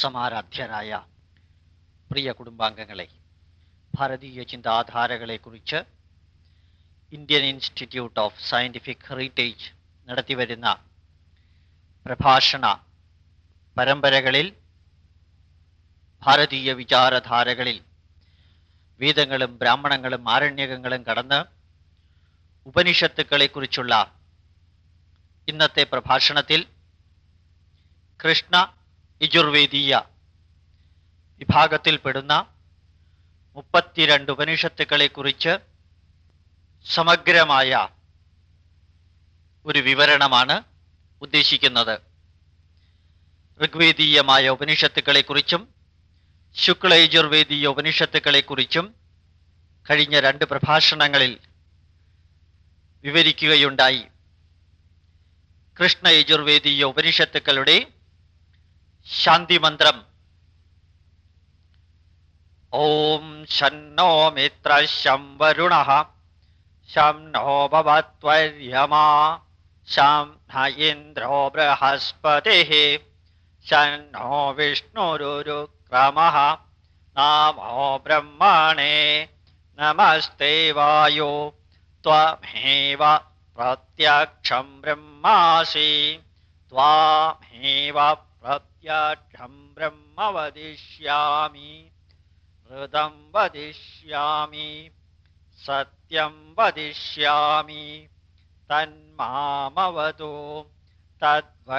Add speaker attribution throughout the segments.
Speaker 1: സമാരാധ്യരായ പ്രിയ കുടുംബാംഗങ്ങളെ ഭാരതീയ ചിന്താധാരകളെക്കുറിച്ച് Indian institute of scientific heritage നടത്തിവരുന്ന പ്രഭാഷണ പരമ്പരകളിൽ ഭാരതീയ വിചാരധാരകളിൽ വേദങ്ങളും ബ്രാഹ്മണങ്ങളും ആരണ്യകങ്ങളും കടന്ന് ഉപനിഷത്തുക്കളെക്കുറിച്ചുള്ള ഇന്നത്തെ പ്രഭാഷണത്തിൽ കൃഷ്ണ യജുർവേദീയ വിഭാഗത്തിൽപ്പെടുന്ന മുപ്പത്തിരണ്ട് ഉപനിഷത്തുക്കളെക്കുറിച്ച് സമഗ്രമായ ഒരു വിവരണമാണ് ഉദ്ദേശിക്കുന്നത്. ഋഗ്വേദീയമായ ഉപനിഷത്തുക്കളെക്കുറിച്ചും ശുക്ലയജുർവേദീയ ഉപനിഷത്തുക്കളെക്കുറിച്ചും കഴിഞ്ഞ രണ്ട് പ്രഭാഷണങ്ങളിൽ വിവരിക്കുകയുണ്ടായി. കൃഷ്ണ യജുർവേദീയ ഉപനിഷത്തുക്കളുടെ शांति मंत्र ओम शन्नो मित्र शं वरुण शं नो भवत्मा शं न इंद्रो बृहस्पति। शं नो विष्णुरुक्रमः नमो ब्रह्मणे। नमस्ते वायु। त्वमेव प्रत्यक्षं ब्रह्मासि। त्वामेव प्रत्यक्षं ब्रह्म वदिष्यामि हृदं वदिष्यामि सत्यं वदिष्यामि तन्मामवतु तद्वक्तारमवतु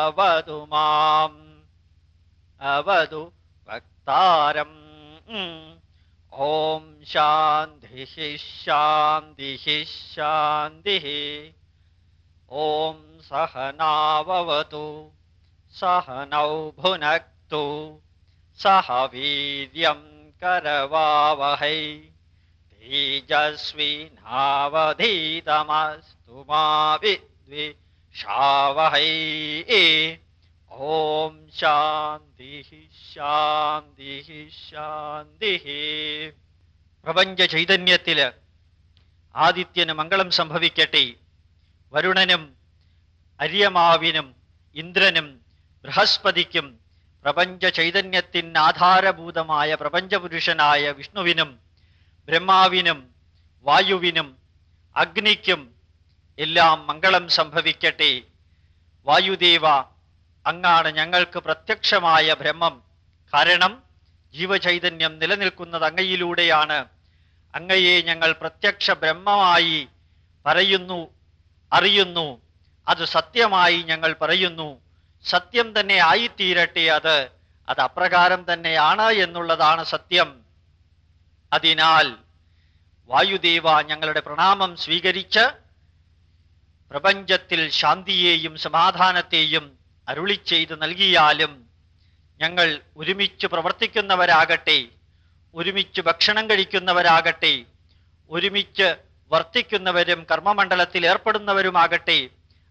Speaker 1: अवतु माम् अवतु वक्तारम्। ॐ शान्तिः शान्तिः शान्तिः ॐ सहनाववतु सहनौ भुनक्तु सह वीर्यं करवावहै तेजस्विनावधीतमस्तु मा विद्विषावहै ॐ शान्तिः ശാന്തിः ശാന്തിः പ്രപഞ്ച ചൈതന്യത്തില് ആദിത്യന് മംഗളം സംഭവിക്കട്ടെ വരുണനും അര്യമാവിനും ഇന്ദ്രനും ബൃഹസ്പതിക്കും പ്രപഞ്ച ചൈതന്യത്തിന് ആധാരഭൂതമായ പ്രപഞ്ചപുരുഷനായ വിഷ്ണുവിനും ബ്രഹ്മാവിനും വായുവിനും അഗ്നിക്കും എല്ലാം മംഗളം സംഭവിക്കട്ടെ. വായുദേവ അങ്ങാണ് ഞങ്ങൾക്ക് പ്രത്യക്ഷമായ ബ്രഹ്മം. കാരണം ജീവചൈതന്യം നിലനിൽക്കുന്നത് അങ്ങയിലൂടെയാണ്. അങ്ങയെ ഞങ്ങൾ പ്രത്യക്ഷ ബ്രഹ്മമായി പറയുന്നു അറിയുന്നു. അത് സത്യമായി ഞങ്ങൾ പറയുന്നു. സത്യം തന്നെ ആയിത്തീരട്ടെ അത്. അത് അപ്രകാരം തന്നെയാണ് എന്നുള്ളതാണ് സത്യം. അതിനാൽ വായുദേവ ഞങ്ങളുടെ പ്രണാമം സ്വീകരിച്ച് പ്രപഞ്ചത്തിൽ ശാന്തിയെയും സമാധാനത്തെയും അരുളി ചെയ്ത് നൽകിയാലും ഞങ്ങൾ ഒരുമിച്ച് പ്രവർത്തിക്കുന്നവരാകട്ടെ ഒരുമിച്ച് ഭക്ഷണം കഴിക്കുന്നവരാകട്ടെ ഒരുമിച്ച് വർത്തിക്കുന്നവരും കർമ്മമണ്ഡലത്തിൽ ഏർപ്പെടുന്നവരുമാകട്ടെ.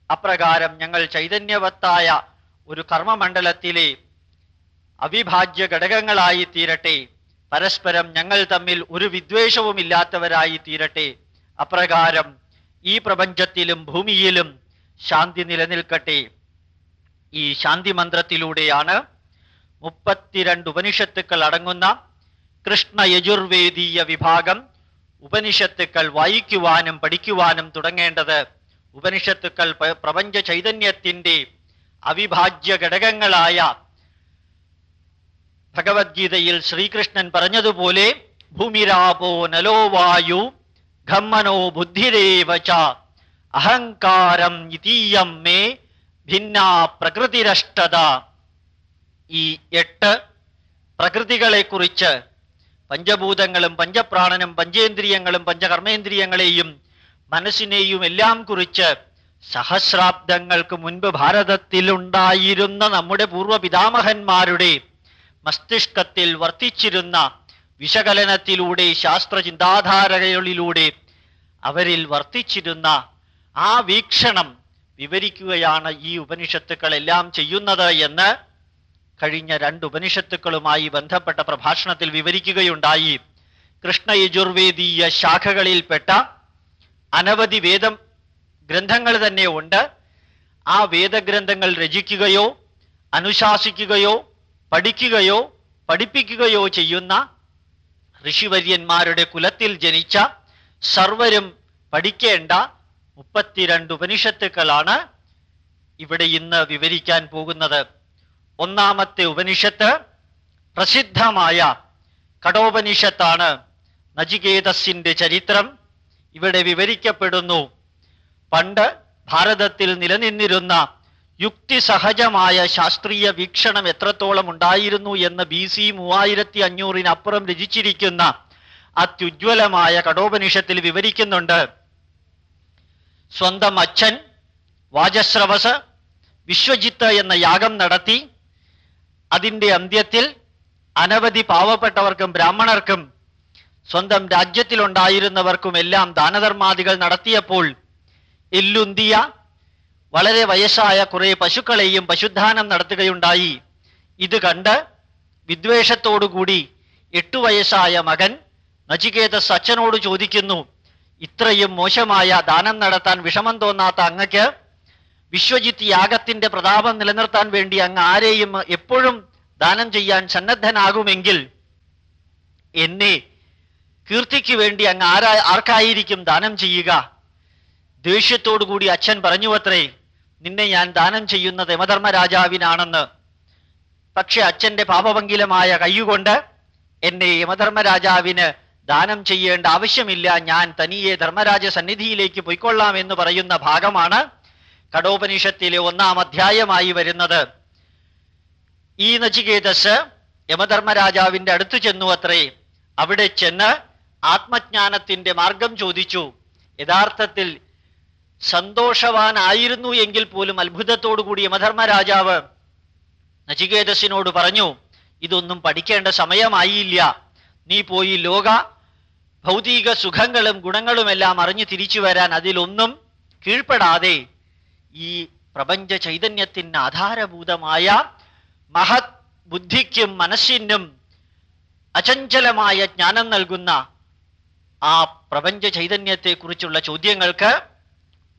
Speaker 1: അപ്രകാരം ഞങ്ങൾ ചൈതന്യവത്തായ ഒരു കർമ്മമണ്ഡലത്തിലെ അവിഭാജ്യ ഘടകങ്ങളായി തീരട്ടെ. പരസ്പരം ഞങ്ങൾ തമ്മിൽ ഒരു വിദ്വേഷവും ഇല്ലാത്തവരായി തീരട്ടെ. അപ്രകാരം ഈ പ്രപഞ്ചത്തിലും ഭൂമിയിലും ശാന്തി നിലനിൽക്കട്ടെ. ഈ ശാന്തി മന്ത്രത്തിലൂടെയാണ് മുപ്പത്തിരണ്ട് ഉപനിഷത്തുക്കൾ അടങ്ങുന്ന കൃഷ്ണ യജുർവേദീയ വിഭാഗം ഉപനിഷത്തുക്കൾ വായിക്കുവാനും പഠിക്കുവാനും തുടങ്ങേണ്ടത് ഉപനിഷത്തുക്കൾ പ്രപഞ്ച ചൈതന്യത്തിന്റെ അവിഭാജ്യ ഘടകങ്ങളായ ഭഗവത്ഗീതയിൽ ശ്രീകൃഷ്ണൻ പറഞ്ഞതുപോലെ ഭൂമിരാപോ നലോ വായു ഖമ്മനോ ബുദ്ധിരേവച അഹങ്കാരം ഇതീയം മേ ഭിന്ന പ്രകൃതിരഷ്ടത. ഈ എട്ട് പ്രകൃതികളെക്കുറിച്ച് പഞ്ചഭൂതങ്ങളും പഞ്ചപ്രാണനും പഞ്ചേന്ദ്രിയങ്ങളും പഞ്ചകർമ്മേന്ദ്രിയങ്ങളെയും മനസ്സിനെയും എല്ലാം കുറിച്ച് സഹസ്രാബ്ദങ്ങൾക്ക് മുൻപ് ഭാരതത്തിലുണ്ടായിരുന്ന നമ്മുടെ പൂർവപിതാമഹന്മാരുടെ മസ്തിഷ്കത്തിൽ വർത്തിച്ചിരുന്ന വിശകലനത്തിലൂടെ ശാസ്ത്രചിന്താധാരകളിലൂടെ അവരിൽ വർത്തിച്ചിരുന്ന ആ വീക്ഷണം വിവരിക്കുകയാണ് ഈ ഉപനിഷത്തുക്കളെല്ലാം ചെയ്യുന്നത് എന്ന് കഴിഞ്ഞ രണ്ട് ഉപനിഷത്തുക്കളുമായി ബന്ധപ്പെട്ട പ്രഭാഷണത്തിൽ വിവരിക്കുകയുണ്ടായി. കൃഷ്ണ യജുർവേദീയ ശാഖകളിൽപ്പെട്ട അനവധി വേദം ഗ്രന്ഥങ്ങൾ തന്നെ ഉണ്ട്. ആ വേദഗ്രന്ഥങ്ങൾ രചിക്കുകയോ അനുശാസിക്കുകയോ പഠിക്കുകയോ പഠിപ്പിക്കുകയോ ചെയ്യുന്ന ഋഷിവര്യന്മാരുടെ കുലത്തിൽ ജനിച്ച സർവരും പഠിക്കേണ്ട മുപ്പത്തിരണ്ട് ഉപനിഷത്തുക്കളാണ് ഇവിടെ ഇന്ന് വിവരിക്കാൻ പോകുന്നത്. ഒന്നാമത്തെ ഉപനിഷത്ത് പ്രസിദ്ധമായ കടോപനിഷത്താണ് നചികേതസിന്റെ ചരിത്രം. ഇവിടെ വിവരിക്കപ്പെടുന്നു പണ്ട് ഭാരതത്തിൽ നിലനിന്നിരുന്ന യുക്തിസഹജമായ ശാസ്ത്രീയ വീക്ഷണം എത്രത്തോളം ഉണ്ടായിരുന്നു എന്ന് ബി സി മൂവായിരത്തി അഞ്ഞൂറിനപ്പുറം രചിച്ചിരിക്കുന്ന അത്യുജ്വലമായ കടോപനിഷത്തിൽ വിവരിക്കുന്നുണ്ട്. സ്വന്തം അച്ഛൻ വാജശ്രവസ് വിശ്വജിത്ത് എന്ന യാഗം നടത്തി അതിന്റെ അന്ത്യത്തിൽ അനവധി പാവപ്പെട്ടവർക്കും ബ്രാഹ്മണർക്കും സ്വന്തം രാജ്യത്തിലുണ്ടായിരുന്നവർക്കും എല്ലാം ദാനധർമാദികൾ നടത്തിയപ്പോൾ എല്ലുന്തിയ വളരെ വയസ്സായ കുറെ പശുക്കളെയും പശുദ്ധാനം നടത്തുകയുണ്ടായി. ഇത് കണ്ട് വിദ്വേഷത്തോടുകൂടി എട്ടു വയസ്സായ മകൻ നചികേതസ് സച്ചനോട് ചോദിക്കുന്നു ഇത്രയും മോശമായ ദാനം നടത്താൻ വിഷമം തോന്നാത്ത അങ്ങക്ക് വിശ്വജിത്ത് യാഗത്തിന്റെ പ്രതാപം നിലനിർത്താൻ വേണ്ടി അങ്ങ് ആരെയും എപ്പോഴും ദാനം ചെയ്യാൻ സന്നദ്ധനാകുമെങ്കിൽ എന്നെ കീർത്തിക്ക് വേണ്ടി അങ്ങ് ആരാ ആർക്കായിരിക്കും ദാനം ചെയ്യുക? ദേഷ്യത്തോടുകൂടി അച്ഛൻ പറഞ്ഞു അത്രേ നിന്നെ ഞാൻ ദാനം ചെയ്യുന്നത് യമധർമ്മ രാജാവിനാണെന്ന് പക്ഷെ അച്ഛന്റെ പാപഭംഗിലമായ കൈയുകൊണ്ട് എന്നെ യമധർമ്മ രാജാവിന് ദാനം ചെയ്യേണ്ട ആവശ്യമില്ല. ഞാൻ തനിയെ ധർമ്മരാജ സന്നിധിയിലേക്ക് പൊയ്ക്കൊള്ളാം എന്ന് പറയുന്ന ഭാഗമാണ് കടോപനിഷത്തിലെ ഒന്നാം അധ്യായമായി വരുന്നത്. ഈ നചികേതസ് യമധർമ്മരാജാവിന്റെ അടുത്ത് ചെന്നു അത്രേ. അവിടെ ചെന്ന് ആത്മജ്ഞാനത്തിന്റെ മാർഗം ചോദിച്ചു. യഥാർത്ഥത്തിൽ സന്തോഷവാനായിരുന്നു എങ്കിൽ പോലും അത്ഭുതത്തോടുകൂടി യമധർമ്മരാജാവ് നചികേതസിനോട് പറഞ്ഞു ഇതൊന്നും പഠിക്കേണ്ട സമയമായില്ല. നീ പോയി ലോക ഭൗതിക സുഖങ്ങളും ഗുണങ്ങളുമെല്ലാം അറിഞ്ഞു തിരിച്ചു വരാൻ അതിലൊന്നും കീഴ്പ്പെടാതെ ഈ പ്രപഞ്ച ചൈതന്യത്തിന് ആധാരഭൂതമായ മഹത് ബുദ്ധിക്കും മനസ്സിനും അചഞ്ചലമായ ജ്ഞാനം നൽകുന്ന ആ പ്രപഞ്ച ചൈതന്യത്തെക്കുറിച്ചുള്ള ചോദ്യങ്ങൾക്ക്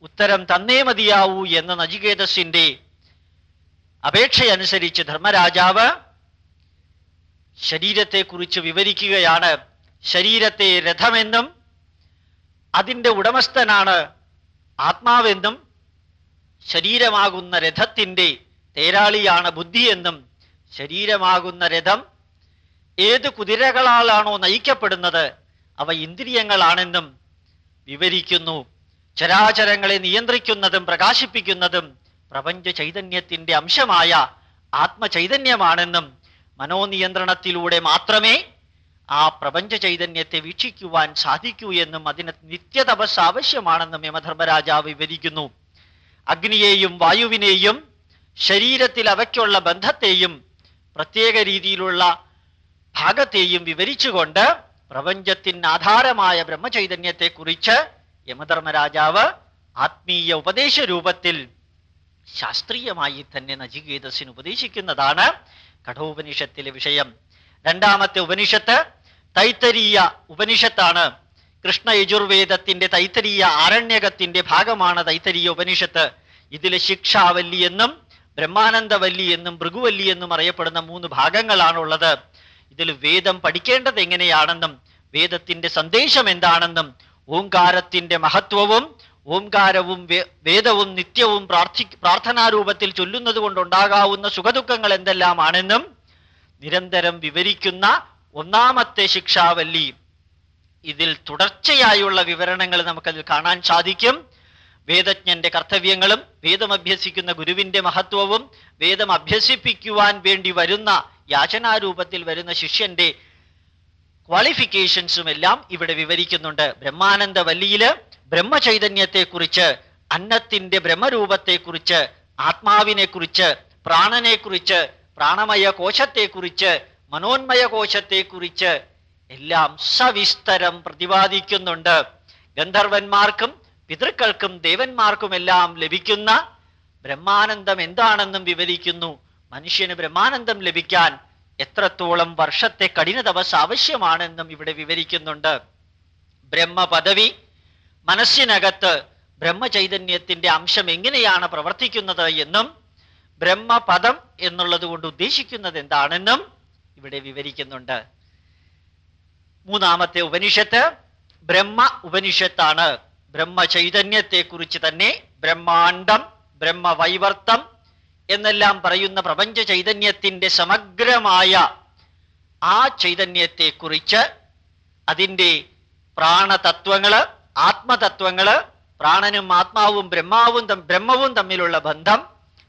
Speaker 1: ഉത്തരം തന്നേ മതിയാവൂ എന്ന നചികേതസിന്റെ അപേക്ഷയനുസരിച്ച് ധർമ്മരാജാവ് ശരീരത്തെക്കുറിച്ച് വിവരിക്കുകയാണ്. ശരീരത്തെ രഥമെന്നും അതിന്റെ ഉടമസ്ഥനാണ് ആത്മാവെന്നും ശരീരമാകുന്ന രഥത്തിന്റെ തേരാളിയാണ് ബുദ്ധിയെന്നും ശരീരമാകുന്ന രഥം ഏത് കുതിരകളാലാണോ നയിക്കപ്പെടുന്നത്? അവ ഇന്ദ്രിയങ്ങളാണെന്നും വിവരിക്കുന്നു. ചരാചരങ്ങളെ നിയന്ത്രിക്കുന്നതും പ്രകാശിപ്പിക്കുന്നതും പ്രപഞ്ച ചൈതന്യത്തിന്റെ അംശമായ ആത്മചൈതന്യമാണെന്നും മനോനിയന്ത്രണത്തിലൂടെ മാത്രമേ ആ പ്രപഞ്ച ചൈതന്യത്തെ വീക്ഷിക്കുവാൻ സാധിക്കൂ എന്നും അതിന് നിത്യതപസ് ആവശ്യമാണെന്നും യമധർമ്മരാജാവ് വിവരിക്കുന്നു. അഗ്നിയെയും വായുവിനെയും ശരീരത്തിൽ അവയ്ക്കുള്ള ബന്ധത്തെയും പ്രത്യേക രീതിയിലുള്ള ഭാഗത്തെയും വിവരിച്ചുകൊണ്ട് പ്രപഞ്ചത്തിന് ആധാരമായ ബ്രഹ്മചൈതന്യത്തെക്കുറിച്ച് യമധർമ്മരാജാവ് ആത്മീയ ഉപദേശ രൂപത്തിൽ ശാസ്ത്രീയമായി തന്നെ നചികേതസിന് ഉപദേശിക്കുന്നതാണ് കഠോപനിഷത്തിലെ വിഷയം. രണ്ടാമത്തെ ഉപനിഷത്ത് തൈത്തരീയ ഉപനിഷത്താണ്. കൃഷ്ണ യജുർവേദത്തിന്റെ തൈത്തരീയ ആരണ്യകത്തിന്റെ ഭാഗമാണ് തൈത്തരീയ ഉപനിഷത്ത്. ഇതിലെ ശിക്ഷാവല്ലി എന്നും ബ്രഹ്മാനന്ദവല്ലി എന്നും ഭൃഗുവല്ലി എന്നും അറിയപ്പെടുന്ന മൂന്ന് ഭാഗങ്ങളാണുള്ളത്. ഇതിൽ വേദം പഠിക്കേണ്ടത് എങ്ങനെയാണെന്നും വേദത്തിന്റെ സന്ദേശം എന്താണെന്നും ഓംകാരത്തിന്റെ മഹത്വവും ഓംകാരവും വേദവും നിത്യവും പ്രാർത്ഥി പ്രാർത്ഥനാരൂപത്തിൽ ചൊല്ലുന്നത് കൊണ്ടുണ്ടാകാവുന്ന സുഖദുഃഖങ്ങൾ എന്തെല്ലാമാണെന്നും നിരന്തരം വിവരിക്കുന്ന ഒന്നാമത്തെ ശിക്ഷാവല്ലി ഇതിൽ തുടർച്ചയായുള്ള വിവരണങ്ങൾ നമുക്കതിൽ കാണാൻ സാധിക്കും. വേദജ്ഞന്റെ കർത്തവ്യങ്ങളും വേദം അഭ്യസിക്കുന്ന ഗുരുവിന്റെ മഹത്വവും വേദം അഭ്യസിപ്പിക്കുവാൻ വേണ്ടി വരുന്ന യാചനാരൂപത്തിൽ വരുന്ന ശിഷ്യന്റെ ക്വാളിഫിക്കേഷൻസും എല്ലാം ഇവിടെ വിവരിക്കുന്നുണ്ട്. ബ്രഹ്മാനന്ദ വല്ലിയിൽ ബ്രഹ്മചൈതന്യത്തെക്കുറിച്ച് അന്നത്തിന്റെ ബ്രഹ്മരൂപത്തെക്കുറിച്ച് ആത്മാവിനെക്കുറിച്ച് പ്രാണനെക്കുറിച്ച് പ്രാണമയ കോശത്തെക്കുറിച്ച് മനോന്മയ കോശത്തെക്കുറിച്ച് എല്ലാം സവിസ്തരം പ്രതിപാദിക്കുന്നുണ്ട്. ഗന്ധർവന്മാർക്കും പിതൃക്കൾക്കും ദേവന്മാർക്കുമെല്ലാം ലഭിക്കുന്ന ബ്രഹ്മാനന്ദം എന്താണെന്നും വിവരിക്കുന്നു. മനുഷ്യന് ബ്രഹ്മാനന്ദം ലഭിക്കാൻ എത്രത്തോളം വർഷത്തെ കഠിന തപസ് ആവശ്യമാണെന്നും ഇവിടെ വിവരിക്കുന്നുണ്ട്. ബ്രഹ്മപദവി മനസ്സിനകത്ത് ബ്രഹ്മചൈതന്യത്തിന്റെ അംശം എങ്ങനെയാണ് പ്രവർത്തിക്കുന്നത് എന്നും ബ്രഹ്മപദം എന്നുള്ളത് കൊണ്ട് ഉദ്ദേശിക്കുന്നത് എന്താണെന്നും ഇവിടെ വിവരിക്കുന്നുണ്ട്. മൂന്നാമത്തെ ഉപനിഷത്ത് ബ്രഹ്മ ഉപനിഷത്താണ്. ബ്രഹ്മ ചൈതന്യത്തെക്കുറിച്ച് തന്നെ ബ്രഹ്മാണ്ടം ബ്രഹ്മവൈവർത്തം എന്നെല്ലാം പറയുന്ന പ്രപഞ്ച ചൈതന്യത്തിന്റെ സമഗ്രമായ ആ ചൈതന്യത്തെക്കുറിച്ച് അതിന്റെ പ്രാണതത്വങ്ങൾ ആത്മതത്വങ്ങൾ പ്രാണനും ആത്മാവും ബ്രഹ്മാവും ബ്രഹ്മവും തമ്മിലുള്ള ബന്ധം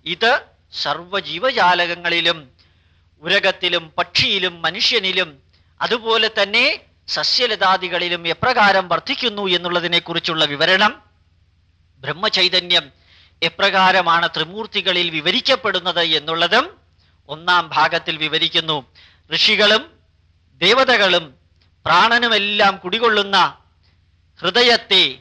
Speaker 1: ഇത് സർവജീവജാലകങ്ങളിലും ഉരകത്തിലും പക്ഷിയിലും മനുഷ്യനിലും അതുപോലെ തന്നെ സസ്യലതാദികളിലും എപ്രകാരം വർദ്ധിക്കുന്നു എന്നുള്ളതിനെ കുറിച്ചുള്ള വിവരണം ബ്രഹ്മചൈതന്യം എപ്രകാരമാണ് ത്രിമൂർത്തികളിൽ വിവരിക്കപ്പെടുന്നത് എന്നുള്ളതും ഒന്നാം ഭാഗത്തിൽ വിവരിക്കുന്നു. ഋഷികളും ദേവതകളും പ്രാണനുമെല്ലാം കുടികൊള്ളുന്ന ഹൃദയത്തെ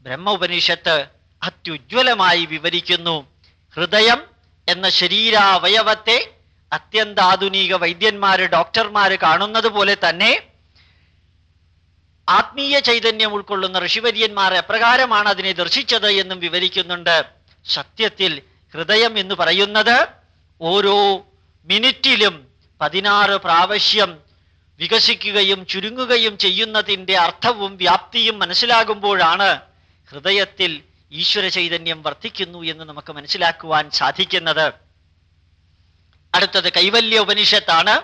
Speaker 1: ബ്രഹ്മ ഉപനിഷത്ത് അത്യുജ്വലമായി വിവരിക്കുന്നു. ഹൃദയം എന്ന ശരീരാവയവത്തെ അത്യന്താധുനിക വൈദ്യന്മാര് ഡോക്ടർമാര് കാണുന്നത് പോലെ തന്നെ ആത്മീയ ചൈതന്യം ഉൾക്കൊള്ളുന്ന ഋഷിവര്യന്മാർ എപ്രകാരമാണ് അതിനെ ദർശിച്ചത് എന്നും വിവരിക്കുന്നുണ്ട്. സത്യത്തിൽ ഹൃദയം എന്ന് പറയുന്നത് ഓരോ മിനിറ്റിലും പതിനാറ് പ്രാവശ്യം വികസിക്കുകയും ചുരുങ്ങുകയും ചെയ്യുന്നതിന്റെ അർത്ഥവും വ്യാപ്തിയും മനസ്സിലാകുമ്പോഴാണ് ഹൃദയത്തിൽ ഈശ്വര ചൈതന്യം വർദ്ധിക്കുന്നു എന്ന് നമുക്ക് മനസ്സിലാക്കുവാൻ സാധിക്കുന്നത്. അടുത്തത് കൈവല്യ ഉപനിഷത്താണ്.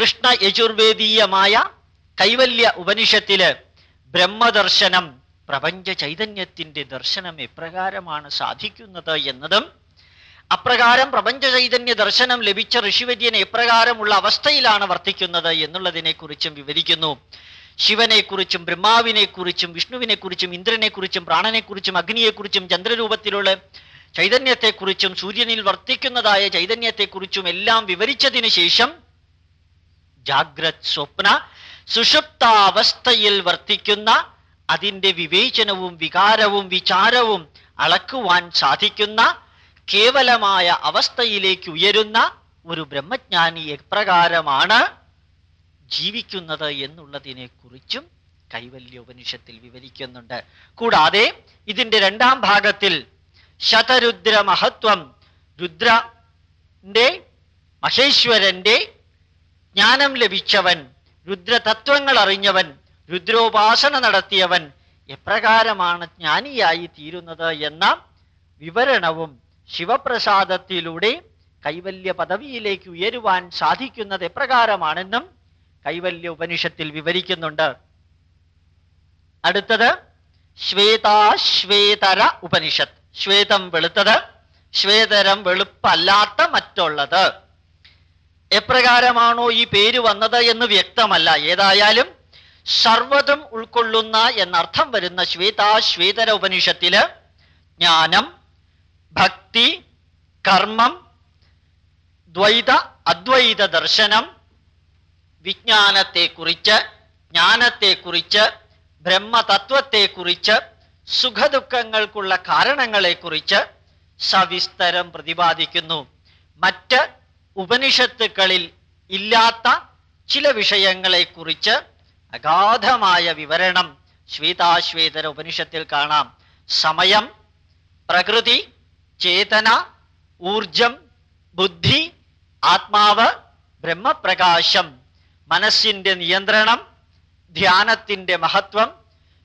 Speaker 1: കൃഷ്ണ യജുർവേദീയമായ കൈവല്യ ഉപനിഷത്തിൽ ബ്രഹ്മദർശനം പ്രപഞ്ച ചൈതന്യത്തിന്റെ ദർശനം എപ്രകാരമാണ് സാധിക്കുന്നത് എന്നതും അപ്രകാരം പ്രപഞ്ച ചൈതന്യ ദർശനം ലഭിച്ച ഋഷിവര്യന് എപ്രകാരമുള്ള അവസ്ഥയിലാണ് വർത്തിക്കുന്നത് എന്നുള്ളതിനെ കുറിച്ചും വിവരിക്കുന്നു. ശിവനെക്കുറിച്ചും ബ്രഹ്മാവിനെക്കുറിച്ചും വിഷ്ണുവിനെക്കുറിച്ചും ഇന്ദ്രനെക്കുറിച്ചും പ്രാണനെക്കുറിച്ചും അഗ്നിയെക്കുറിച്ചും ചന്ദ്രരൂപത്തിലുള്ള ചൈതന്യത്തെക്കുറിച്ചും സൂര്യനിൽ വർത്തിക്കുന്നതായ ചൈതന്യത്തെക്കുറിച്ചും എല്ലാം വിവരിച്ചതിന് ശേഷം ജാഗ്രത് സ്വപ്ന സുഷുപ്താവസ്ഥയിൽ വർത്തിക്കുന്ന അതിന്റെ വിവേചനവും വികാരവും വിചാരവും അളക്കുവാൻ സാധിക്കുന്ന കേവലമായ അവസ്ഥയിലേക്ക് ഉയരുന്ന ഒരു ബ്രഹ്മജ്ഞാനി എപ്രകാരമാണ് ജീവിക്കുന്നത് എന്നുള്ളതിനെ കുറിച്ചും കൈവല്യ ഉപനിഷത്തിൽ വിവരിക്കുന്നുണ്ട്. കൂടാതെ ഇതിന്റെ രണ്ടാം ഭാഗത്തിൽ ശതരുദ്ര മഹത്വം രുദ്രന്റെ മഹേശ്വരന്റെ ജ്ഞാനം ലഭിച്ചവൻ രുദ്രതത്വങ്ങൾ അറിഞ്ഞവൻ രുദ്രോപാസന നടത്തിയവൻ എപ്രകാരമാണ് ജ്ഞാനിയായി തീരുന്നത് എന്ന വിവരണവും ശിവപ്രസാദത്തിലൂടെ കൈവല്യ പദവിയിലേക്ക് ഉയരുവാൻ സാധിക്കുന്നത് എപ്രകാരമാണെന്നും കൈവല്യ ഉപനിഷത്തിൽ വിവരിക്കുന്നുണ്ട്. അടുത്തത് ശ്വേതാശ്വേതര ഉപനിഷത്ത്. ശ്വേതം വെളുത്തത് ശ്വേതരം വെളുപ്പല്ലാത്ത മറ്റുള്ളത്. എപ്രകാരമാണോ ഈ പേര് വന്നത് എന്ന് വ്യക്തമല്ല. ഏതായാലും സർവതും ഉൾക്കൊള്ളുന്ന എന്നർത്ഥം വരുന്ന ശ്വേതാശ്വേതര ഉപനിഷത്തിൽ ജ്ഞാനം ഭക്തി കർമ്മം ദ്വൈത അദ്വൈത ദർശനം വിജ്ഞാനത്തെക്കുറിച്ച് ജ്ഞാനത്തെക്കുറിച്ച് ബ്രഹ്മതത്വത്തെക്കുറിച്ച് സുഖദുഃഖങ്ങൾക്കുള്ള കാരണങ്ങളെക്കുറിച്ച് സവിസ്തരം പ്രതിപാദിക്കുന്നു. മറ്റ് ഉപനിഷത്തുക്കളിൽ ഇല്ലാത്ത ചില വിഷയങ്ങളെക്കുറിച്ച് അഗാധമായ വിവരണം ശ്വേതാശ്വേതര ഉപനിഷത്തിൽ കാണാം. സമയം പ്രകൃതി ചേതന ഊർജം ബുദ്ധി ആത്മാവ് ബ്രഹ്മപ്രകാശം മനസ്സിന്റെ നിയന്ത്രണം ധ്യാനത്തിന്റെ മഹത്വം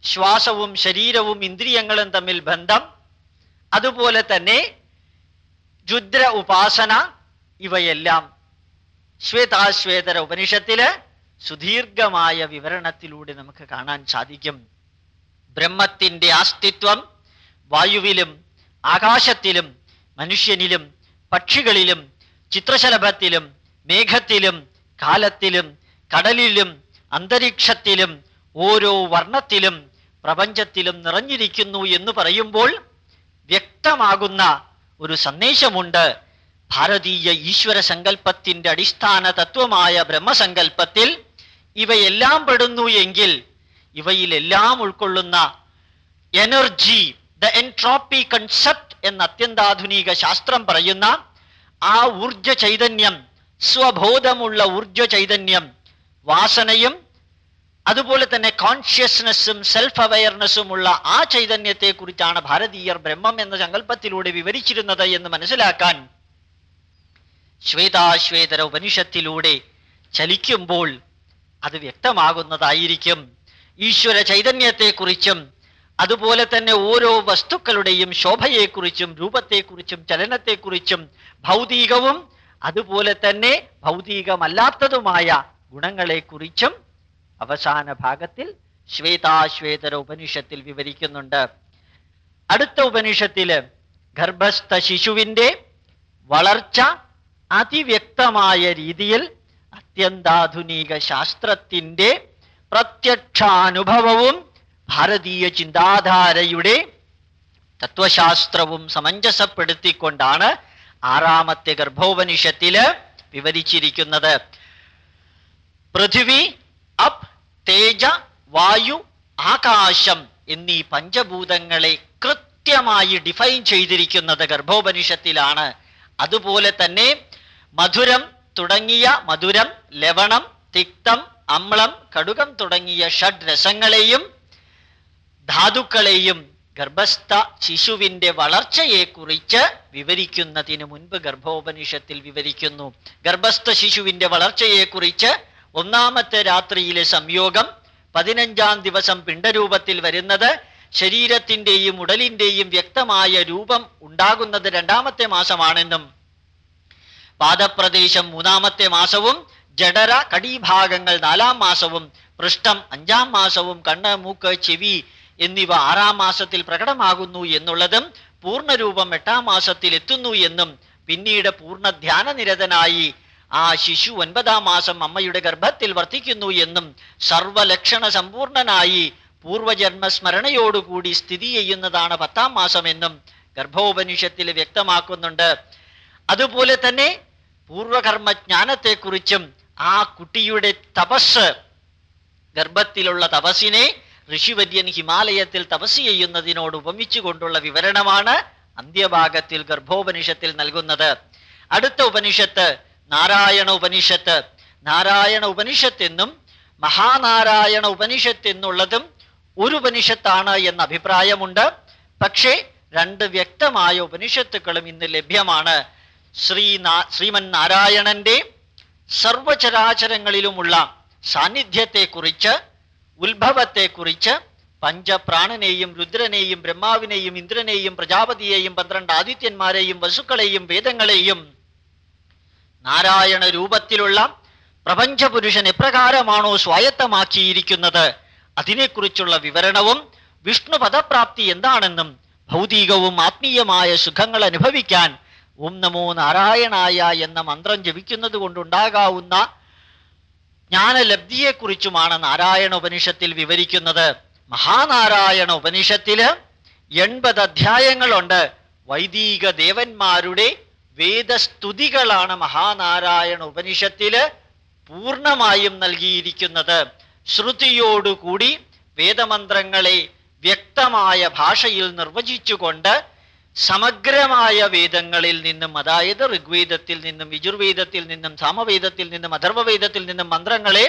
Speaker 1: ശ്വാസവും ശരീരവും ഇന്ദ്രിയങ്ങളും തമ്മിൽ ബന്ധം. അതുപോലെ തന്നെ രുദ്ര ഉപാസന ഇവയെല്ലാം ശ്വേതാശ്വേതര ഉപനിഷത്തിൽ സുദീർഘമായ വിവരണത്തിലൂടെ നമുക്ക് കാണാൻ സാധിക്കും. ബ്രഹ്മത്തിന്റെ അസ്തിത്വം വായുവിലും ആകാശത്തിലും മനുഷ്യനിലും പക്ഷികളിലും ചിത്രശലഭത്തിലും മേഘത്തിലും കാലത്തിലും കടലിലും അന്തരീക്ഷത്തിലും ഓരോ വർണത്തിലും പ്രപഞ്ചത്തിലും നിറഞ്ഞിരിക്കുന്നു എന്ന് പറയുമ്പോൾ വ്യക്തമാകുന്ന ഒരു സന്ദേശമുണ്ട്. ഭാരതീയ ഈശ്വര സങ്കല്പത്തിന്റെ അടിസ്ഥാന തത്വമായ ബ്രഹ്മസങ്കല്പത്തിൽ ഇവയെല്ലാം പെടുന്നു എങ്കിൽ ഇവയിലെല്ലാം ഉൾക്കൊള്ളുന്ന എനർജി ദ എൻട്രോപ്പി കൺസെപ്റ്റ് എന്ന അത്യന്താധുനിക ശാസ്ത്രം പറയുന്ന ആ ഊർജ ചൈതന്യം സ്വബോധമുള്ള ഊർജ ചൈതന്യം വാസനയും അതുപോലെ തന്നെ കോൺഷ്യസ്നെസ്സും സെൽഫ് അവയർനെസ്സും ഉള്ള ആ ചൈതന്യത്തെ കുറിച്ചാണ് ഭാരതീയർ ബ്രഹ്മം എന്ന സങ്കല്പത്തിലൂടെ വിവരിച്ചിരുന്നത് എന്ന് മനസ്സിലാക്കാൻ ശ്വേതാശ്വേതര ഉപനിഷത്തിലൂടെ ചലിക്കുമ്പോൾ അത് വ്യക്തമാകുന്നതായിരിക്കും. ഈശ്വര ചൈതന്യത്തെക്കുറിച്ചും അതുപോലെ തന്നെ ഓരോ വസ്തുക്കളുടെയും ശോഭയെക്കുറിച്ചും രൂപത്തെക്കുറിച്ചും ചലനത്തെക്കുറിച്ചും ഭൗതികവും അതുപോലെ തന്നെ ഭൗതികമല്ലാത്തതുമായ ഗുണങ്ങളെക്കുറിച്ചും അവസാന ഭാഗത്തിൽ ശ്വേതാശ്വേതര ഉപനിഷത്തിൽ വിവരിക്കുന്നുണ്ട്. അടുത്ത ഉപനിഷത്തിൽ ഗർഭസ്ഥ ശിശുവിന്റെ വളർച്ച അതിവ്യക്തമായ രീതിയിൽ അത്യന്താധുനിക ശാസ്ത്രത്തിന്റെ പ്രത്യക്ഷാനുഭവവും ഭാരതീയ ചിന്താധാരയുടെ തത്വശാസ്ത്രവും സമഞ്ജസപ്പെടുത്തിക്കൊണ്ടാണ് ആറാമത്തെ ഗർഭോപനിഷത്തിൽ വിവരിച്ചിരിക്കുന്നത്. പൃഥിവി അപ് തേജ വായു ആകാശം എന്നീ പഞ്ചഭൂതങ്ങളെ കൃത്യമായി ഡിഫൈൻ ചെയ്തിരിക്കുന്നത് ഗർഭോപനിഷത്തിലാണ്. അതുപോലെ തന്നെ മധുരം തുടങ്ങിയ മധുരം ലവണം തിക്തം അമ്ളം കടുകം തുടങ്ങിയ ഷഡ് രസങ്ങളെയും ധാതുക്കളെയും ഗർഭസ്ഥ ശിശുവിന്റെ വളർച്ചയെക്കുറിച്ച് വിവരിക്കുന്നതിന് മുൻപ് ഗർഭോപനിഷത്തിൽ വിവരിക്കുന്നു. ഗർഭസ്ഥ ശിശുവിന്റെ വളർച്ചയെക്കുറിച്ച് ഒന്നാമത്തെ രാത്രിയിലെ സംയോഗം പതിനഞ്ചാം ദിവസം പിണ്ടരൂപത്തിൽ വരുന്നത് ശരീരത്തിന്റെയും ഉടലിന്റെയും വ്യക്തമായ രൂപം ഉണ്ടാകുന്നത് രണ്ടാമത്തെ മാസമാണെന്നും പാദപ്രദേശം മൂന്നാമത്തെ മാസവും ജഡര കടീഭാഗങ്ങൾ നാലാം മാസവും പൃഷ്ഠം അഞ്ചാം മാസവും കണ്ണ് മൂക്ക് ചെവി എന്നിവ ആറാം മാസത്തിൽ പ്രകടമാകുന്നു എന്നുള്ളതും പൂർണരൂപം എട്ടാം മാസത്തിൽ എത്തുന്നു എന്നും പിന്നീട് പൂർണ ധ്യാനനിരതനായി ആ ശിശു ഒൻപതാം മാസം അമ്മയുടെ ഗർഭത്തിൽ വർത്തിക്കുന്നു എന്നും സർവലക്ഷണ സമ്പൂർണനായി പൂർവജന്മസ്മരണയോടുകൂടി സ്ഥിതി ചെയ്യുന്നതാണ് പത്താം മാസമെന്നും ഗർഭോപനിഷത്തിൽ വ്യക്തമാക്കുന്നുണ്ട്. അതുപോലെ തന്നെ പൂർവകർമ്മജ്ഞാനത്തെ കുറിച്ചും ആ കുട്ടിയുടെ തപസ് ഗർഭത്തിലുള്ള തപസ്സിനെ ഋഷിവര്യൻ ഹിമാലയത്തിൽ തപസ് ചെയ്യുന്നതിനോട് ഉപമിച്ചുകൊണ്ടുള്ള വിവരണമാണ് അന്ത്യഭാഗത്തിൽ ഗർഭോപനിഷത്തിൽ നൽകുന്നത്. അടുത്ത ഉപനിഷത്ത് നാരായണ ഉപനിഷത്ത്. നാരായണ ഉപനിഷത്തെന്നും മഹാനാരായണ ഉപനിഷത്ത് എന്നുള്ളതും ഒരു ഉപനിഷത്താണ് എന്ന അഭിപ്രായമുണ്ട്. പക്ഷേ രണ്ട് വ്യക്തമായ ഉപനിഷത്തുക്കളും ഇന്ന് ലഭ്യമാണ്. ശ്രീ ശ്രീമൻ നാരായണന്റെ സർവചരാചരങ്ങളിലുമുള്ള സാന്നിധ്യത്തെക്കുറിച്ച് ഉത്ഭവത്തെക്കുറിച്ച് പഞ്ചപ്രാണനെയും രുദ്രനെയും ബ്രഹ്മാവിനെയും ഇന്ദ്രനെയും പ്രജാപതിയെയും പന്ത്രണ്ട് ആദിത്യന്മാരെയും വസുക്കളെയും വേദങ്ങളെയും നാരായണ രൂപത്തിലുള്ള പ്രപഞ്ചപുരുഷൻ എപ്രകാരമാണോ സ്വായത്തമാക്കിയിരിക്കുന്നത്? അതിനെക്കുറിച്ചുള്ള വിവരണവും വിഷ്ണു പദപ്രാപ്തി എന്താണെന്നും ഭൗതികവും ആത്മീയമായ സുഖങ്ങൾ അനുഭവിക്കാൻ ഓം നമോ നാരായണായ എന്ന മന്ത്രം ജപിക്കുന്നത് കൊണ്ടുണ്ടാകാവുന്ന ജ്ഞാനലബ്ധിയെക്കുറിച്ചുമാണ് നാരായണ ഉപനിഷത്തിൽ വിവരിക്കുന്നത്. മഹാനാരായണ ഉപനിഷത്തിൽ എൺപത് അധ്യായങ്ങളുണ്ട്. വൈദിക ദേവന്മാരുടെ വേദസ്തുതികളാണ് മഹാനാരായണ ഉപനിഷത്തിൽ പൂർണമായും നൽകിയിരിക്കുന്നത്. ശ്രുതിയോടുകൂടി വേദമന്ത്രങ്ങളെ വ്യക്തമായ ഭാഷയിൽ നിർവചിച്ചുകൊണ്ട് സമഗ്രമായ വേദങ്ങളിൽ നിന്നും അതായത് ഋഗ്വേദത്തിൽ നിന്നും യജുർവേദത്തിൽ നിന്നും സാമവേദത്തിൽ നിന്നും അഥർവവേദത്തിൽ നിന്നും മന്ത്രങ്ങളെ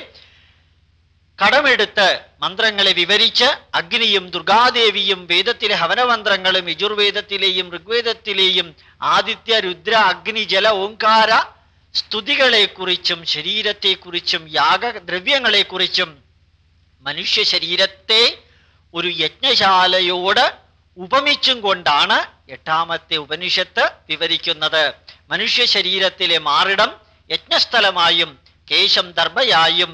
Speaker 1: കടമെടുത്ത് മന്ത്രങ്ങളെ വിവരിച്ച് അഗ്നിയും ദുർഗാദേവിയും വേദത്തിലെ ഹവനമന്ത്രങ്ങളും യജുർവേദത്തിലെയും ഋഗ്വേദത്തിലെയും ആദിത്യ രുദ്ര അഗ്നി ജല ഓങ്കാര സ്തുതികളെക്കുറിച്ചും ശരീരത്തെക്കുറിച്ചും യാഗദ്രവ്യങ്ങളെക്കുറിച്ചും മനുഷ്യ ശരീരത്തെ ഒരു യജ്ഞശാലയോട് ഉപമിച്ചും കൊണ്ടാണ് എട്ടാമത്തെ ഉപനിഷത്ത് വിവരിക്കുന്നത്. മനുഷ്യ ശരീരത്തിലെ മാറിടം യജ്ഞസ്ഥലമായും കേശം ദർഭയായും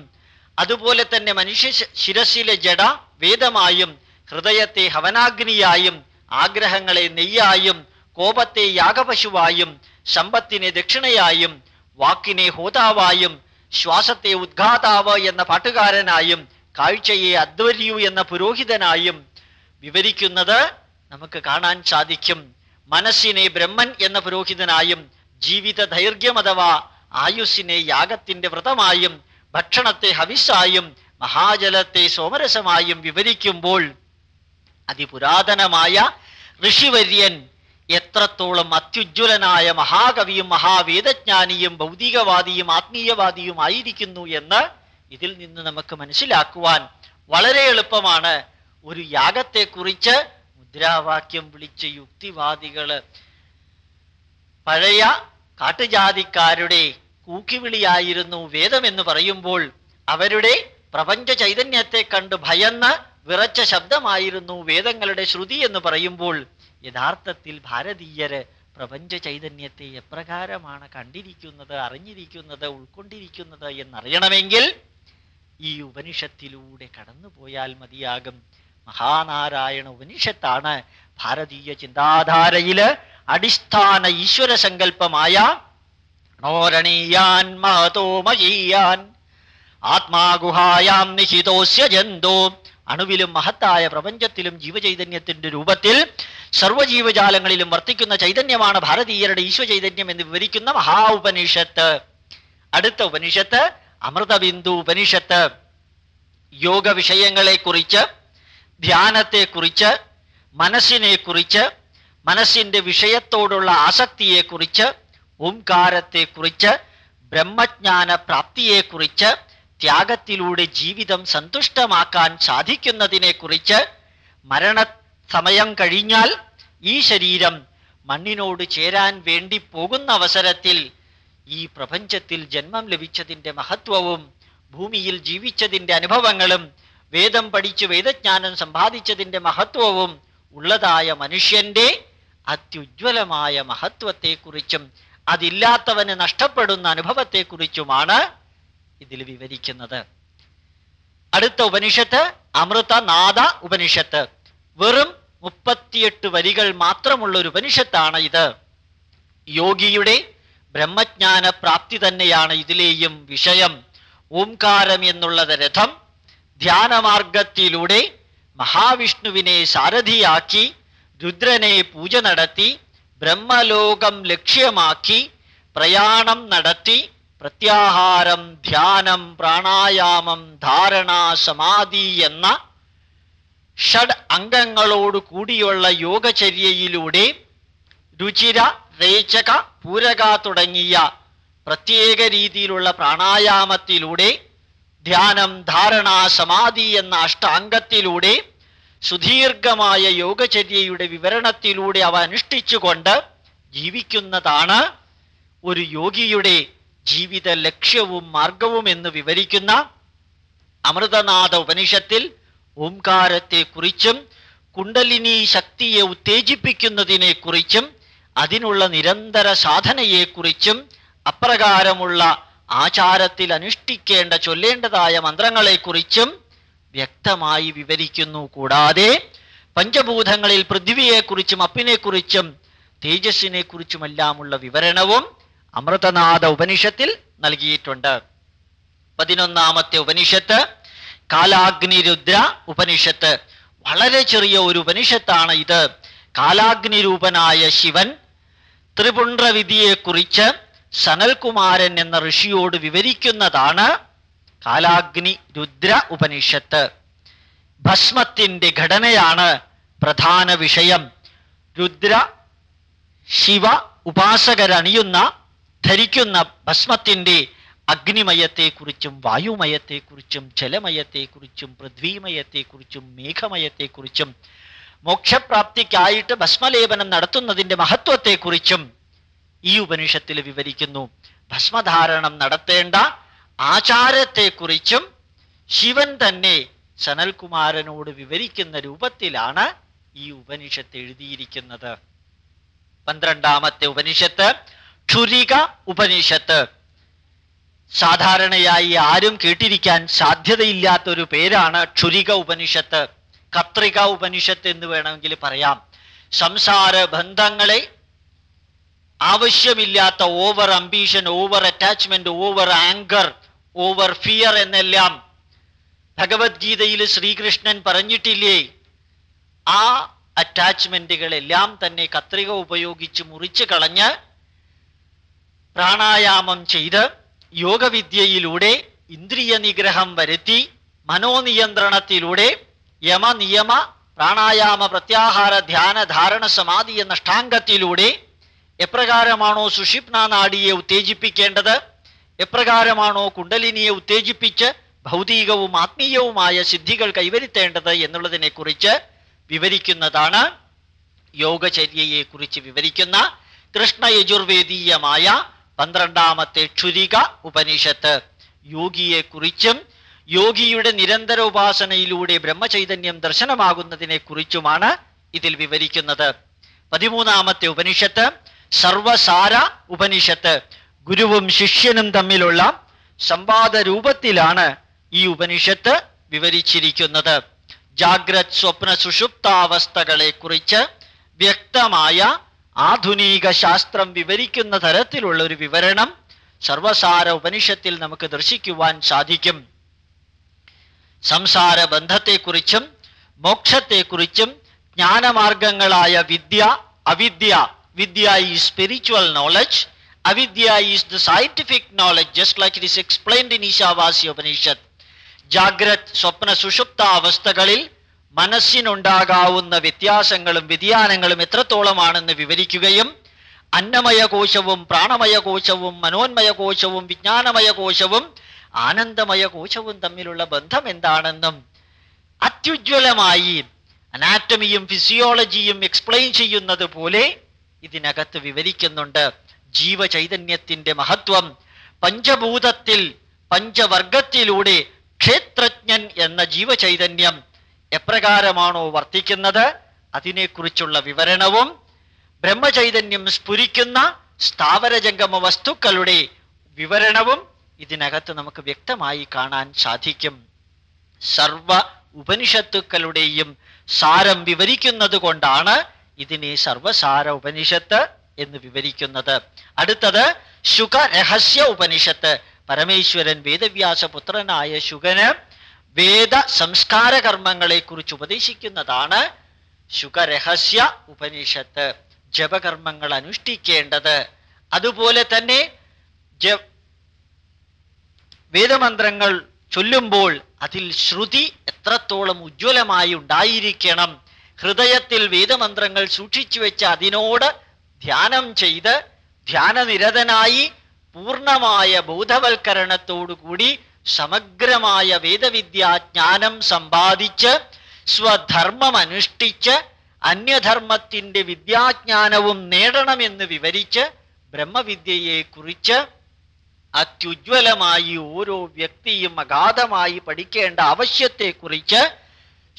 Speaker 1: അതുപോലെ തന്നെ മനുഷ്യ ശിരസിലെ ജഡ വേദമായും ഹൃദയത്തെ ഹവനാഗ്നിയായും ആഗ്രഹങ്ങളെ നെയ്യായും കോപത്തെ യാഗപശുവായും സമ്പത്തിനെ ദക്ഷിണയായും വാക്കിനെ ഹോതാവായും ശ്വാസത്തെ ഉദ്ഘാതാവ് എന്ന പാട്ടുകാരനായും കാഴ്ചയെ അദ്വര്യു എന്ന പുരോഹിതനായും വിവരിക്കുന്നത് നമുക്ക് കാണാൻ സാധിക്കും. മനസ്സിനെ ബ്രഹ്മൻ എന്ന പുരോഹിതനായും ജീവിത ദൈർഘ്യം അഥവാ ആയുസ്സിനെ യാഗത്തിന്റെ വ്രതമായും ഭക്ഷണത്തെ ഹവിസായും മഹാജലത്തെ സോമരസമായും വിവരിക്കുമ്പോൾ അതിപുരാതനമായ ഋഷിവര്യൻ എത്രത്തോളം അത്യുജ്വലനായ മഹാകവിയും മഹാവേദജ്ഞാനിയും ഭൗതികവാദിയും ആത്മീയവാദിയും ആയിരിക്കുന്നു എന്ന് ഇതിൽ നിന്ന് നമുക്ക് മനസ്സിലാക്കുവാൻ വളരെ എളുപ്പമാണ്. ഒരു യാഗത്തെക്കുറിച്ച് മുദ്രാവാക്യം വിളിച്ച യുക്തിവാദികൾ പഴയ കാട്ടുജാതിക്കാരുടെ കൂക്കിവിളിയായിരുന്നു വേദം എന്ന് പറയുമ്പോൾ അവരുടെ പ്രപഞ്ച ചൈതന്യത്തെ കണ്ട് ഭയന്ന് വിറച്ച ശബ്ദമായിരുന്നു വേദങ്ങളുടെ ശ്രുതി എന്ന് പറയുമ്പോൾ. യഥാർത്ഥത്തിൽ ഭാരതീയര് പ്രപഞ്ച ചൈതന്യത്തെ എപ്രകാരമാണ് കണ്ടിരിക്കുന്നത് അറിഞ്ഞിരിക്കുന്നത് ഉൾക്കൊണ്ടിരിക്കുന്നത് എന്നറിയണമെങ്കിൽ ഈ ഉപനിഷത്തിലൂടെ കടന്നുപോയാൽ മതിയാകും. മഹാനാരായണ ഉപനിഷത്താണ് ഭാരതീയ ചിന്താധാരയിൽ അടിസ്ഥാന ഈശ്വര സങ്കല്പമായ ണോരണീയാൻ മഹതോ മഹീയാൻ. ആത്മാഗുഹായാം നിഹിതോസ്യ ജന്തോ. അണുവിലും മഹത്തായ പ്രപഞ്ചത്തിലും ജീവചൈതന്യത്തിന്റെ രൂപത്തിൽ സർവജീവജാലങ്ങളിലും വർത്തിക്കുന്ന ചൈതന്യമാണ് ഭാരതീയരുടെ ഈശ്വചൈതന്യം എന്ന് വിവരിക്കുന്ന മഹാ ഉപനിഷത്ത് അടുത്ത ഉപനിഷത്ത് അമൃതബിന്ദു ഉപനിഷത്ത്. യോഗ വിഷയങ്ങളെക്കുറിച്ച് ധ്യാനത്തെക്കുറിച്ച് മനസ്സിനെക്കുറിച്ച് മനസ്സിന്റെ വിഷയത്തോടുള്ള ആസക്തിയെക്കുറിച്ച് ഓംകാരത്തെക്കുറിച്ച് ബ്രഹ്മജ്ഞാന പ്രാപ്തിയെക്കുറിച്ച് ത്യാഗത്തിലൂടെ ജീവിതം സന്തുഷ്ടമാക്കാൻ സാധിക്കുന്നതിനെക്കുറിച്ച് മരണ സമയം കഴിഞ്ഞാൽ ഈ ശരീരം മണ്ണിനോട് ചേരാൻ വേണ്ടി പോകുന്ന അവസരത്തിൽ ഈ പ്രപഞ്ചത്തിൽ ജന്മം ലഭിച്ചതിന്റെ മഹത്വവും ഭൂമിയിൽ ജീവിച്ചതിന്റെ അനുഭവങ്ങളും വേദം പഠിച്ച് വേദജ്ഞാനം സമ്പാദിച്ചതിന്റെ മഹത്വവും ഉള്ളതായ മനുഷ്യന്റെ അത്യുജ്വലമായ മഹത്വത്തെക്കുറിച്ചും അതില്ലാത്തവന് നഷ്ടപ്പെടുന്ന അനുഭവത്തെക്കുറിച്ചുമാണ് ഇതിൽ വിവരിക്കുന്നത്. അടുത്ത ഉപനിഷത്ത് അമൃതനാദ ഉപനിഷത്ത്. വെറും മുപ്പത്തിയെട്ട് വരികൾ മാത്രമുള്ള ഒരു ഉപനിഷത്താണ് ഇത്. യോഗിയുടെ ബ്രഹ്മജ്ഞാന പ്രാപ്തി തന്നെയാണ് ഇതിലെയും വിഷയം. ഓംകാരം എന്നുള്ളത് രഥം ധ്യാനമാർഗത്തിലൂടെ മഹാവിഷ്ണുവിനെ സാരഥിയാക്കി രുദ്രനെ പൂജ നടത്തി ബ്രഹ്മലോകം ലക്ഷ്യമാക്കി പ്രയാണം നടത്തി പ്രത്യാഹാരം ധ്യാനം പ്രാണായാമം ധാരണ സമാധി എന്ന ഷഡ് അംഗങ്ങളോട് കൂടിയുള്ള യോഗചര്യയിലൂടെ രുചിര രേചക പൂരക തുടങ്ങിയ പ്രത്യേക രീതിയിലുള്ള പ്രാണായാമത്തിലൂടെ ധ്യാനം ധാരണ സമാധി എന്ന അഷ്ടാംഗത്തിലൂടെ സുദീർഘമായ യോഗചര്യയുടെ വിവരണത്തിലൂടെ അവ അനുഷ്ഠിച്ചുകൊണ്ട് ജീവിക്കുന്നതാണ് ഒരു യോഗിയുടെ ജീവിത ലക്ഷ്യവും മാർഗവും എന്ന് വിവരിക്കുന്ന അമൃതനാഥ ഉപനിഷത്തിൽ ഓംകാരത്തെക്കുറിച്ചും കുണ്ടലിനി ശക്തിയെ ഉത്തേജിപ്പിക്കുന്നതിനെക്കുറിച്ചും അതിനുള്ള നിരന്തര സാധനയെക്കുറിച്ചും അപ്രകാരമുള്ള ആചാരത്തിൽ അനുഷ്ഠിക്കേണ്ട ചൊല്ലേണ്ടതായ മന്ത്രങ്ങളെക്കുറിച്ചും വ്യക്തമായി വിവരിക്കുന്നു. കൂടാതെ പഞ്ചഭൂതങ്ങളിൽ പൃഥ്വിയെക്കുറിച്ചും അപ്പിനെക്കുറിച്ചും തേജസ്സിനെ കുറിച്ചുമെല്ലാമുള്ള വിവരണവും അമൃതനാഥ ഉപനിഷത്തിൽ നൽകിയിട്ടുണ്ട്. പതിനൊന്നാമത്തെ ഉപനിഷത്ത് കാലാഗ്നിരുദ്ര ഉപനിഷത്ത്. വളരെ ചെറിയ ഒരു ഉപനിഷത്താണ് ഇത്. കാലാഗ്നിരൂപനായ ശിവൻ ത്രിപുണ്ഡ്രവിധിയെക്കുറിച്ച് സനൽകുമാരൻ എന്ന ഋഷിയോട് വിവരിക്കുന്നതാണ് കാലാഗ്നി രുദ്ര ഉപനിഷത്ത്. ഭസ്മത്തിന്റെ ഘടനയാണ് പ്രധാന വിഷയം. രുദ്ര ശിവ ഉപാസകരണിയുന്ന ധരിക്കുന്ന ഭസ്മത്തിന്റെ അഗ്നിമയത്തെക്കുറിച്ചും വായുമയത്തെക്കുറിച്ചും ജലമയത്തെക്കുറിച്ചും പൃഥ്വിമയത്തെക്കുറിച്ചും മേഘമയത്തെക്കുറിച്ചും മോക്ഷപ്രാപ്തിക്കായിട്ട് ഭസ്മലേപനം നടത്തുന്നതിന്റെ മഹത്വത്തെക്കുറിച്ചും ഈ ഉപനിഷത്തിൽ വിവരിക്കുന്നു. ഭസ്മധാരണം നടത്തേണ്ട ആചാരത്തെക്കുറിച്ചും ശിവൻ തന്നെ സനൽകുമാരനോട് വിവരിക്കുന്ന രൂപത്തിലാണ് ഈ ഉപനിഷത്ത് എഴുതിയിരിക്കുന്നത്. പന്ത്രണ്ടാമത്തെ ഉപനിഷത്ത് ക്ഷുരിക ഉപനിഷത്ത്. സാധാരണയായി ആരും കേട്ടിരിക്കാൻ സാധ്യതയില്ലാത്തൊരു പേരാണ് ക്ഷുരിക ഉപനിഷത്ത്. കത്രിക ഉപനിഷത്ത് എന്ന് വേണമെങ്കിൽ പറയാം. സംസാര ബന്ധങ്ങളെ ആവശ്യമില്ലാത്ത over ambition over attachment over anger over fear എന്നെല്ലാം ഭഗവത്ഗീതയിൽ ശ്രീകൃഷ്ണൻ പറഞ്ഞിട്ടില്ലേ? ആ അറ്റാച്ച്മെന്റുകളെല്ലാം തന്നെ കത്രിക ഉപയോഗിച്ച് മുറിച്ച് കളഞ്ഞ് പ്രാണായാമം ചെയ്ത് യോഗവിദ്യയിലൂടെ ഇന്ദ്രിയ നിഗ്രഹം വരുത്തി മനോനിയന്ത്രണത്തിലൂടെ യമനിയമ പ്രാണായാമ പ്രത്യാഹാര ധ്യാന ധാരണ സമാധി എന്ന ഷ്ടാംഗത്തിലൂടെ എപ്രകാരമാണോ സുഷിപ്ന നാഡിയെ ഉത്തേജിപ്പിക്കേണ്ടത്? എപ്രകാരമാണോ കുണ്ടലിനിയെ ഉത്തേജിപ്പിച്ച് ഭൗതികവും ആത്മീയവുമായ സിദ്ധികൾ കൈവരുത്തേണ്ടത് എന്നുള്ളതിനെക്കുറിച്ച് വിവരിക്കുന്നതാണ്. യോഗചര്യയെക്കുറിച്ച് വിവരിക്കുന്ന കൃഷ്ണയജുർവേദീയമായ പന്ത്രണ്ടാമത്തെ ക്ഷുരിക ഉപനിഷത്ത്. യോഗിയെക്കുറിച്ചും യോഗിയുടെ നിരന്തര ഉപാസനയിലൂടെ ബ്രഹ്മചൈതന്യം ദർശനമാകുന്നതിനെ കുറിച്ചുമാണ് ഇതിൽ വിവരിക്കുന്നത്. പതിമൂന്നാമത്തെ ഉപനിഷത്ത് സർവസാര ഉപനിഷത്ത് ഗുരുവും ശിഷ്യനും തമ്മിലുള്ള സംവാദ രൂപത്തിലാണ് ഈ ഉപനിഷത്ത് വിവരിച്ചിരിക്കുന്നത്. ജാഗ്രത് സ്വപ്ന സുഷുപ്താവസ്ഥകളെ കുറിച്ച് വ്യക്തമായ ആധുനിക ശാസ്ത്രം വിവരിക്കുന്ന തരത്തിലുള്ള ഒരു വിവരണം സർവസാര ഉപനിഷത്തിൽ നമുക്ക് ദർശിക്കുവാൻ സാധിക്കും. സംസാര ബന്ധത്തെക്കുറിച്ചും മോക്ഷത്തെക്കുറിച്ചും ജ്ഞാനമാർഗങ്ങളായ വിദ്യ അവിദ്യ വിദ്യ ഈസ് സ്പിരിച്വൽ നോളജ് അവിദ്യ is the scientific knowledge just like it is explained in Ishavasi Upanishad ജാഗ്രത് സ്വപ്ന സുഷുപ്ത അവസ്ഥകളിൽ മനസ്സിനുണ്ടാകാവുന്ന വ്യത്യാസങ്ങളും വ്യതിയാനങ്ങളും എത്രത്തോളമാണെന്ന് വിവരിക്കുകയും അന്നമയ കോശവും പ്രാണമയ കോശവും മനോന്മയ കോശവും വിജ്ഞാനമയ കോശവും ആനന്ദമയ കോശവും തമ്മിലുള്ള ബന്ധം എന്താണെന്നും അത്യുജ്വലമായി അനാറ്റമിയും ഫിസിയോളജിയും എക്സ്പ്ലെയിൻ ചെയ്യുന്നത് പോലെ ഇതിനകത്ത് വിവരിക്കുന്നുണ്ട് ജീവചൈതന്യത്തിന്റെ മഹത്വം. പഞ്ചഭൂതത്തിൽ പഞ്ചവർഗത്തിലൂടെ ക്ഷേത്രജ്ഞൻ എന്ന ജീവചൈതന്യം എപ്രകാരമാണോ വർത്തിക്കുന്നത്? അതിനെക്കുറിച്ചുള്ള വിവരണവും ബ്രഹ്മചൈതന്യം സ്ഫുരിക്കുന്ന സ്ഥാവരജംഗമ വസ്തുക്കളുടെ വിവരണവും ഇതിനകത്ത് നമുക്ക് വ്യക്തമായി കാണാൻ സാധിക്കും. സർവ ഉപനിഷത്തുക്കളുടെയും സാരം വിവരിക്കുന്നത് കൊണ്ടാണ് ഇതിനെ സർവസാര ഉപനിഷത്ത് എന്ന് വിവരിക്കുന്നത്. അടുത്തത് ശുക രഹസ്യ ഉപനിഷത്ത്. പരമേശ്വരൻ വേദവ്യാസപുത്രനായ പുത്രനായ വേദ സംസ്കാര കർമ്മങ്ങളെ കുറിച്ച് ഉപദേശിക്കുന്നതാണ് ശുകരഹസ്യ ഉപനിഷത്ത്. ജപകർമ്മങ്ങൾ അനുഷ്ഠിക്കേണ്ടത്. അതുപോലെ തന്നെ ജ വേദമന്ത്രങ്ങൾ ചൊല്ലുമ്പോൾ അതിൽ ശ്രുതി എത്രത്തോളം ഉജ്ജ്വലമായി ഉണ്ടായിരിക്കണം. ഹൃദയത്തിൽ വേദമന്ത്രങ്ങൾ സൂക്ഷിച്ചു വെച്ച് അതിനോട് ധ്യാനം ചെയ്ത് ധ്യാനനിരതനായി പൂർണമായ ബോധവൽക്കരണത്തോടുകൂടി സമഗ്രമായ വേദവിദ്യാജ്ഞാനം സമ്പാദിച്ച് സ്വധർമ്മം അനുഷ്ഠിച്ച് അന്യധർമ്മത്തിന്റെ വിദ്യാജ്ഞാനവും നേടണമെന്ന് വിവരിച്ച് ബ്രഹ്മവിദ്യയെ കുറിച്ച് അത്യുജ്വലമായി ഓരോ വ്യക്തിയും അഗാധമായി പഠിക്കേണ്ട ആവശ്യത്തെക്കുറിച്ച്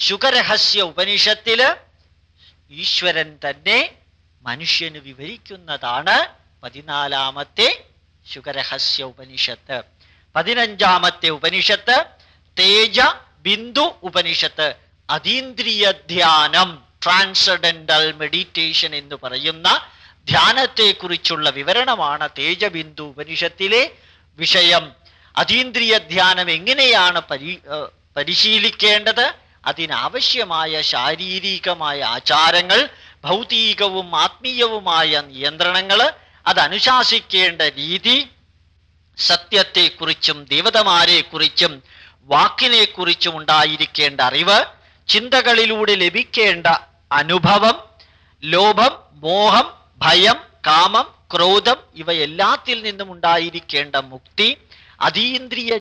Speaker 1: ശുഖരഹസ്യ ഉപനിഷത്തിൽ ഈശ്വരൻ തന്നെ മനുഷ്യന് വിവരിക്കുന്നതാണ് പതിനാലാമത്തെ ശുഖരഹസ്യ ഉപനിഷത്ത്. പതിനഞ്ചാമത്തെ ഉപനിഷത്ത് തേജ ബിന്ദു ഉപനിഷത്ത് അതീന്ദ്രിയ ധ്യാനം ട്രാൻസഡന്റൽ മെഡിറ്റേഷൻ എന്ന് പറയുന്ന ധ്യാനത്തെക്കുറിച്ചുള്ള വിവരണമാണ് തേജബിന്ദു ഉപനിഷത്തിലെ വിഷയം. അതീന്ദ്രിയ ധ്യാനം എങ്ങനെയാണ് പരി പരിശീലിക്കേണ്ടത്? അതിനാവശ്യമായ ശാരീരികമായ ആചാരങ്ങൾ ഭൗതികവും ആത്മീയവുമായ നിയന്ത്രണങ്ങൾ അതനുശാസിക്കേണ്ട രീതി സത്യത്തെക്കുറിച്ചും ദേവതമാരെക്കുറിച്ചും വാക്കിനെക്കുറിച്ചും ഉണ്ടായിരിക്കേണ്ട അറിവ് ചിന്തകളിലൂടെ ലഭിക്കേണ്ട അനുഭവം ലോഭം മോഹം ഭയം കാമം ക്രോധം ഇവയെല്ലാത്തിൽ നിന്നും ഉണ്ടായിരിക്കേണ്ട മുക്തി അതീന്ദ്രിയ